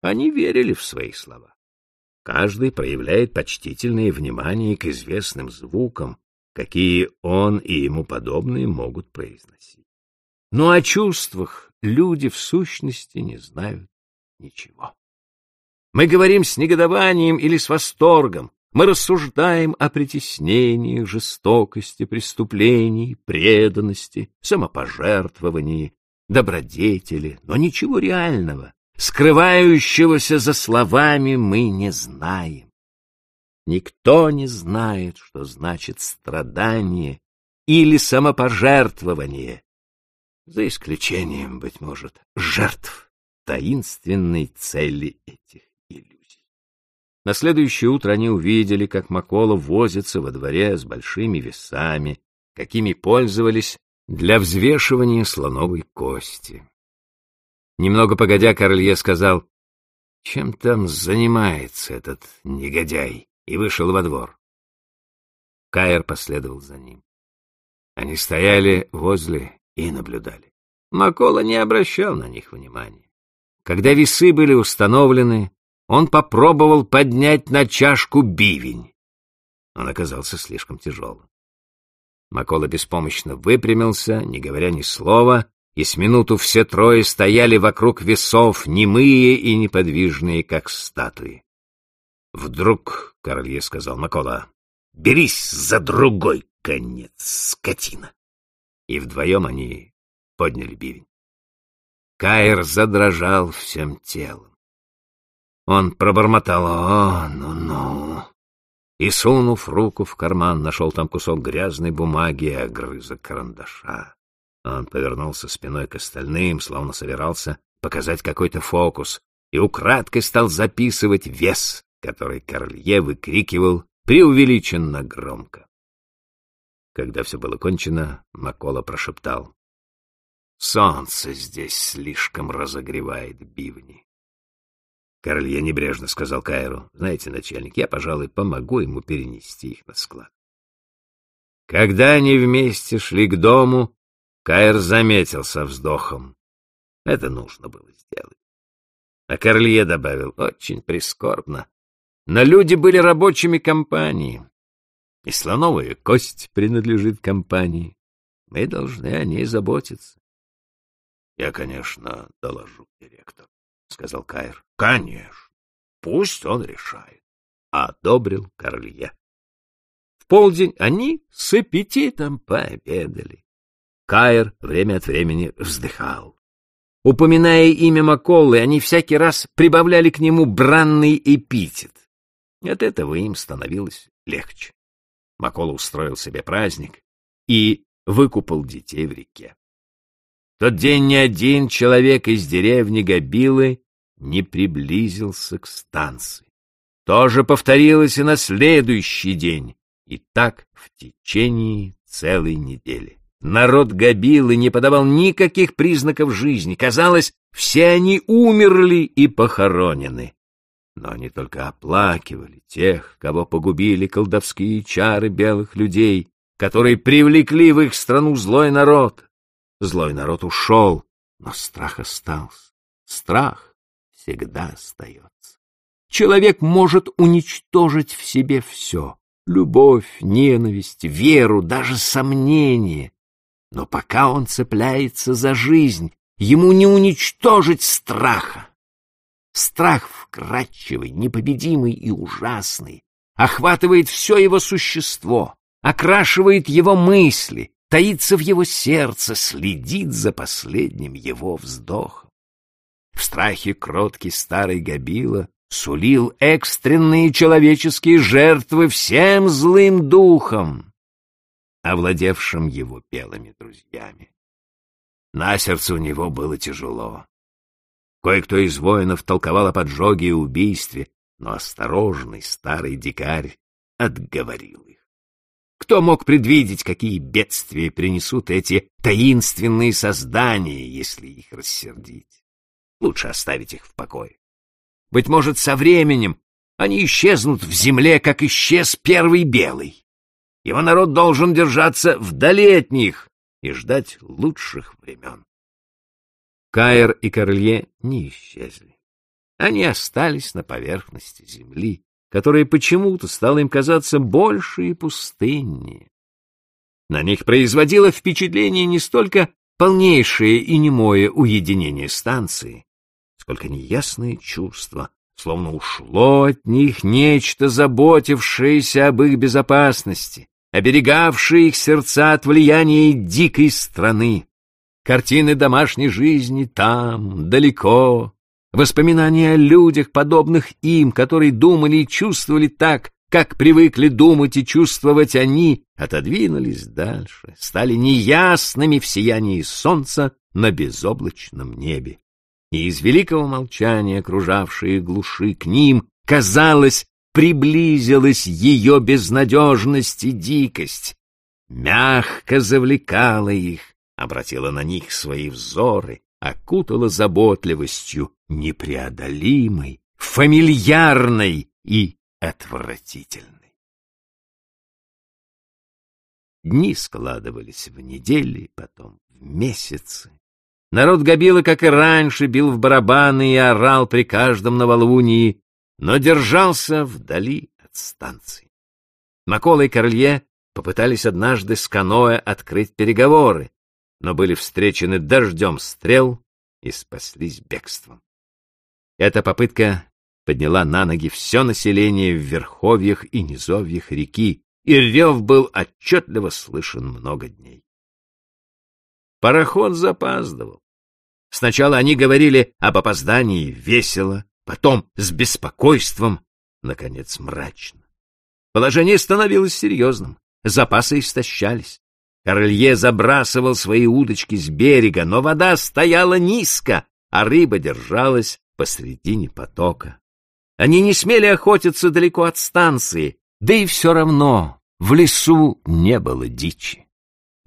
Они верили в свои слова. Каждый проявляет почтительное внимание к известным звукам, какие он и ему подобные могут произносить. Но о чувствах люди в сущности не знают ничего. Мы говорим с негодованием или с восторгом, мы рассуждаем о притеснении, жестокости, преступлении, преданности, самопожертвовании, добродетели, но ничего реального, скрывающегося за словами, мы не знаем. Никто не знает, что значит страдание или самопожертвование, за исключением, быть может, жертв таинственной цели этих на следующее утро они увидели, как Макола возится во дворе с большими весами, какими пользовались для взвешивания слоновой кости. Немного погодя, Королье сказал, «Чем там занимается этот негодяй?» и вышел во двор. Каир последовал за ним. Они стояли возле и наблюдали. Макола не обращал на них внимания. Когда весы были установлены, он попробовал поднять на чашку бивень. Он оказался слишком тяжелым. Макола беспомощно выпрямился, не говоря ни слова, и с минуту все трое стояли вокруг весов, немые и неподвижные, как статуи. Вдруг Королье сказал Макола, «Берись за другой конец, скотина!» И вдвоем они подняли бивень. Каир задрожал всем телом. Он пробормотал «О, ну-ну!» и, сунув руку в карман, нашел там кусок грязной бумаги и огрызок карандаша. Он повернулся спиной к остальным, словно собирался показать какой-то фокус, и украдкой стал записывать вес, который Корлье выкрикивал преувеличенно громко. Когда все было кончено, Макола прошептал. «Солнце здесь слишком разогревает бивни. Королье небрежно сказал Кайру. Знаете, начальник, я, пожалуй, помогу ему перенести их на склад. Когда они вместе шли к дому, Кайр заметил со вздохом. Это нужно было сделать. А Корлье добавил, очень прискорбно. Но люди были рабочими компании, и слоновая кость принадлежит компании. Мы должны о ней заботиться. Я, конечно, доложу директору. — сказал Кайр. — Конечно. Пусть он решает. — одобрил Корлье. В полдень они с аппетитом пообедали. Кайр время от времени вздыхал. Упоминая имя Маколы, они всякий раз прибавляли к нему бранный эпитет. От этого им становилось легче. Макола устроил себе праздник и выкупал детей в реке тот день ни один человек из деревни Габилы не приблизился к станции. То же повторилось и на следующий день, и так в течение целой недели. Народ Габилы не подавал никаких признаков жизни. Казалось, все они умерли и похоронены. Но они только оплакивали тех, кого погубили колдовские чары белых людей, которые привлекли в их страну злой народ. Злой народ ушел, но страх остался. Страх всегда остается. Человек может уничтожить в себе все — любовь, ненависть, веру, даже сомнение. Но пока он цепляется за жизнь, ему не уничтожить страха. Страх вкрадчивый, непобедимый и ужасный, охватывает все его существо, окрашивает его мысли, таится в его сердце, следит за последним его вздохом. В страхе кроткий старый Габила сулил экстренные человеческие жертвы всем злым духам, овладевшим его белыми друзьями. На сердце у него было тяжело. Кое-кто из воинов толковал о поджоге и убийстве, но осторожный старый дикарь отговорил их. Кто мог предвидеть, какие бедствия принесут эти таинственные создания, если их рассердить? Лучше оставить их в покое. Быть может, со временем они исчезнут в земле, как исчез первый белый. Его народ должен держаться вдали от них и ждать лучших времен. Каир и Королье не исчезли. они остались на поверхности земли, которая почему-то стала им казаться больше и пустыннее. На них производило впечатление не столько полнейшее и немое уединение станции, сколько неясное чувство, словно ушло от них нечто, заботившееся об их безопасности, оберегавшее их сердца от влияния дикой страны. Картины домашней жизни там, далеко, воспоминания о людях, подобных им, которые думали и чувствовали так, как привыкли думать и чувствовать они, отодвинулись дальше, стали неясными в сиянии солнца на безоблачном небе. И из великого молчания, окружавшие глуши к ним, казалось, приблизилась ее безнадежность и дикость. Мягко завлекала их, обратила на них свои взоры, окутала заботливостью непреодолимой, фамильярной и отвратительной. Дни складывались в недели, потом в месяцы. Народ Габила, как и раньше, бил в барабаны и орал при каждом новолунии, но держался вдали от станции. Макола и Королье попытались однажды с каноэ открыть переговоры, но были встречены дождем стрел и спаслись бегством. Эта попытка подняла на ноги все население в верховьях и низовьях реки, и рев был отчетливо слышен много дней. Пароход запаздывал. Сначала они говорили об опоздании весело, потом с беспокойством, наконец мрачно. Положение становилось серьезным, запасы истощались. Королье забрасывал свои удочки с берега, но вода стояла низко, а рыба держалась посредине потока. Они не смели охотиться далеко от станции, да и все равно в лесу не было дичи.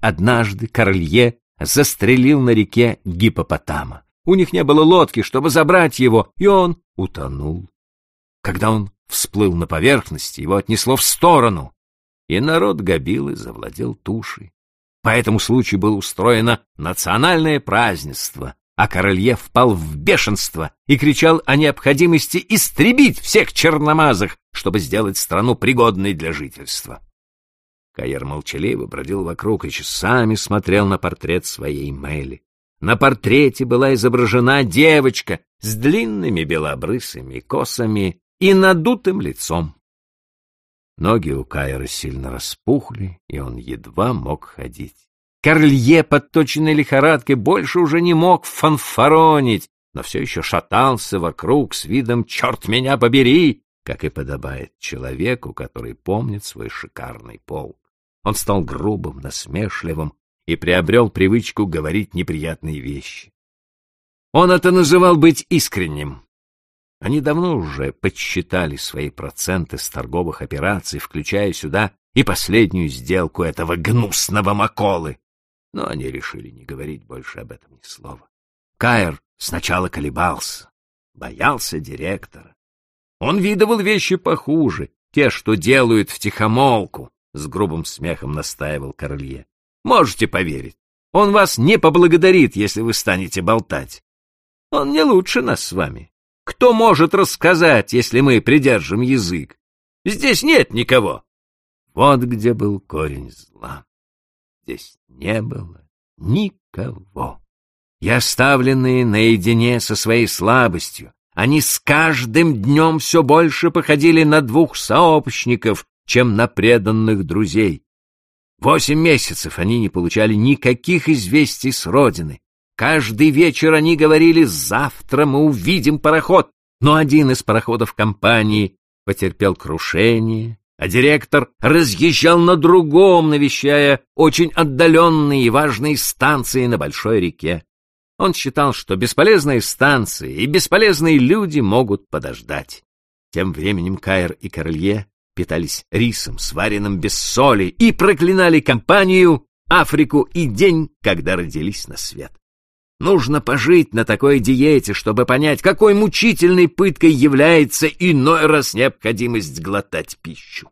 Однажды Королье застрелил на реке гипопотама. У них не было лодки, чтобы забрать его, и он утонул. Когда он всплыл на поверхность, его отнесло в сторону, и народ Габилы завладел тушей. По этому случаю было устроено национальное празднество, а Королье впал в бешенство и кричал о необходимости истребить всех черномазых, чтобы сделать страну пригодной для жительства. Каер молчаливо бродил вокруг и часами смотрел на портрет своей Мэли. На портрете была изображена девочка с длинными белобрысыми косами и надутым лицом. Ноги у Кайра сильно распухли, и он едва мог ходить. Корлье, подточенной лихорадкой, больше уже не мог фанфаронить, но все еще шатался вокруг с видом «черт меня побери!», как и подобает человеку, который помнит свой шикарный полк. Он стал грубым, насмешливым и приобрел привычку говорить неприятные вещи. Он это называл быть искренним. Они давно уже подсчитали свои проценты с торговых операций, включая сюда и последнюю сделку этого гнусного Маколы но они решили не говорить больше об этом ни слова. Каэр сначала колебался, боялся директора. Он видывал вещи похуже, те, что делают в тихомолку, — с грубым смехом настаивал Королье. Можете поверить, он вас не поблагодарит, если вы станете болтать. Он не лучше нас с вами. Кто может рассказать, если мы придержим язык? Здесь нет никого. Вот где был корень зла здесь не было никого. И оставленные наедине со своей слабостью, они с каждым днем все больше походили на двух сообщников, чем на преданных друзей. Восемь месяцев они не получали никаких известий с родины. Каждый вечер они говорили «завтра мы увидим пароход», но один из пароходов компании потерпел крушение, а директор разъезжал на другом, навещая очень отдаленные и важные станции на большой реке. Он считал, что бесполезные станции и бесполезные люди могут подождать. Тем временем Кайр и Королье питались рисом, сваренным без соли, и проклинали компанию, Африку и день, когда родились на свет. Нужно пожить на такой диете, чтобы понять, какой мучительной пыткой является иной раз необходимость глотать пищу.